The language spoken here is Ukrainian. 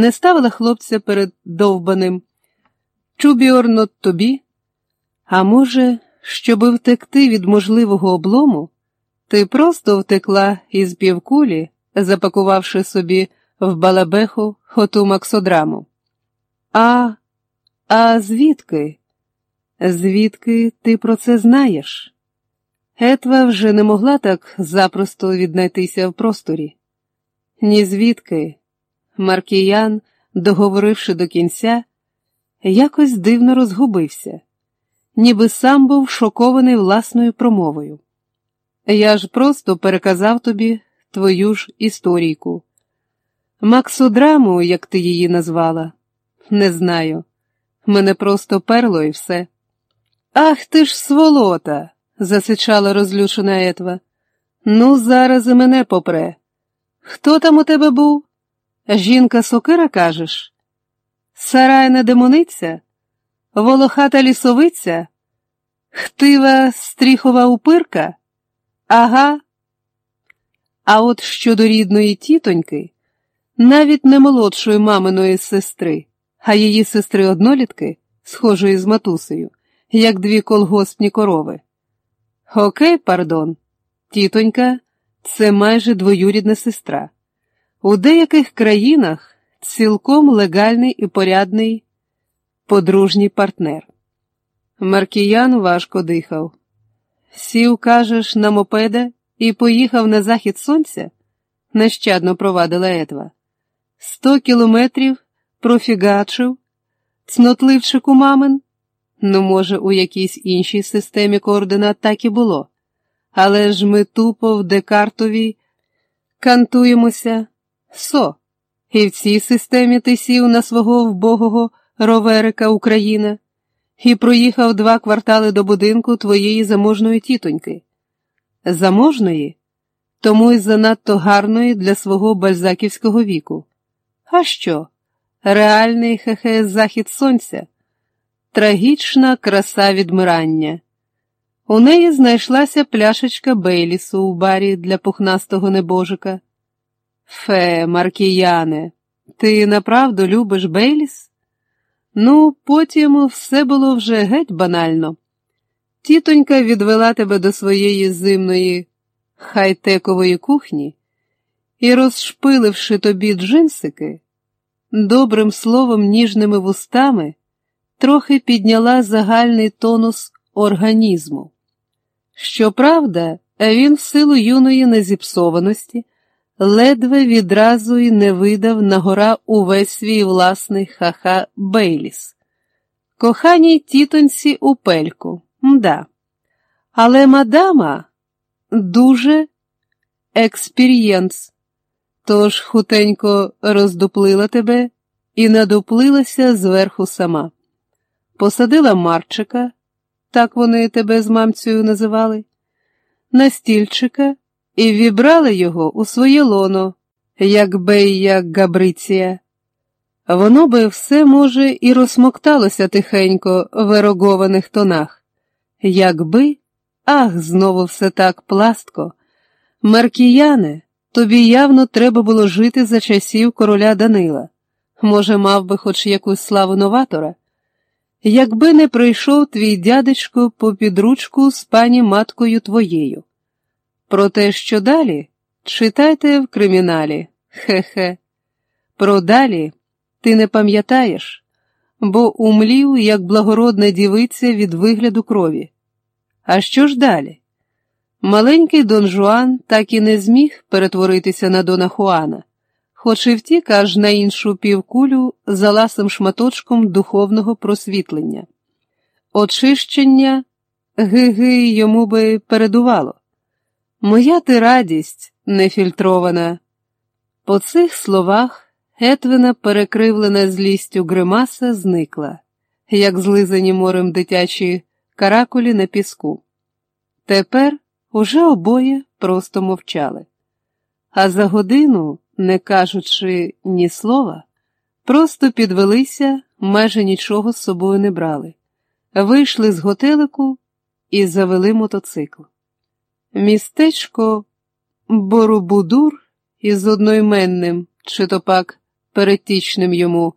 не ставила хлопця перед довбаним. Чубіорно тобі? А може, щоби втекти від можливого облому, ти просто втекла із півкулі, запакувавши собі в балабеху хоту максодраму. А, а звідки? Звідки ти про це знаєш? Етва вже не могла так запросто віднайтися в просторі. Ні звідки. Маркіян, договоривши до кінця, якось дивно розгубився, ніби сам був шокований власною промовою. Я ж просто переказав тобі твою ж історійку. Максодраму, як ти її назвала, не знаю. Мене просто перло і все. Ах ти ж сволота, засичала розлючена Етва. Ну, зараз і мене попре. Хто там у тебе був? Жінка сокира, кажеш? Сарайна демониця? Волохата лісовиця? Хтива стріхова упирка? Ага. А от щодо рідної тітоньки, навіть не молодшої маминої сестри, а її сестри однолітки, схожої з матусею, як дві колгоспні корови. Окей, пардон, тітонька це майже двоюрідна сестра. У деяких країнах цілком легальний і порядний подружній партнер. Маркіян важко дихав. Сів, кажеш, на мопеда і поїхав на захід сонця, нещадно провадила Етва. Сто кілометрів профігачив, цнотливчику мамин. Ну, може, у якійсь іншій системі координат так і було. Але ж ми тупо в Декартовій кантуємося со, і в цій системі ти сів на свого вбогого роверика Україна і проїхав два квартали до будинку твоєї заможної тітоньки. Заможної, тому й занадто гарної для свого бальзаківського віку. А що? Реальний хехе захід сонця, трагічна краса відмирання. У неї знайшлася пляшечка Бейлісу у барі для пухнастого небожика. Фе, Маркіяне, ти направду любиш Бейліс? Ну, потім все було вже геть банально. Тітонька відвела тебе до своєї зимної хайтекової кухні і, розшпиливши тобі джинсики, добрим словом, ніжними вустами, трохи підняла загальний тонус організму. Щоправда, він в силу юної незіпсованості ледве відразу й не видав на гора увесь свій власний хаха Бейліс. Коханій тітоньці у пельку, мда. Але мадама дуже експір'єнс, тож хутенько роздуплила тебе і надуплилася зверху сама. Посадила Марчика, так вони тебе з мамцею називали, на стільчика і вібрали його у своє лоно, як бей, як Габриція. Воно би все, може, і розсмокталося тихенько в ерогованих тонах. Якби, ах, знову все так пластко. Маркіяне, тобі явно треба було жити за часів короля Данила. Може, мав би хоч якусь славу новатора? Якби не прийшов твій дядечко по підручку з пані маткою твоєю. Про те, що далі, читайте в криміналі, хе-хе. Про далі ти не пам'ятаєш, бо умлів, як благородна дівиця від вигляду крові. А що ж далі? Маленький Дон Жуан так і не зміг перетворитися на Дона Хуана, хоч і втік аж на іншу півкулю за ласим шматочком духовного просвітлення. Очищення ги-ги йому би передувало. Моя ти радість нефільтрована. По цих словах Етвина, перекривлена злістю гримаса, зникла, як злизані морем дитячі каракулі на піску. Тепер уже обоє просто мовчали. А за годину, не кажучи ні слова, просто підвелися, майже нічого з собою не брали, вийшли з готелику і завели мотоцикл. Містечко Боробудур із одноіменним, чи то пак перетічним йому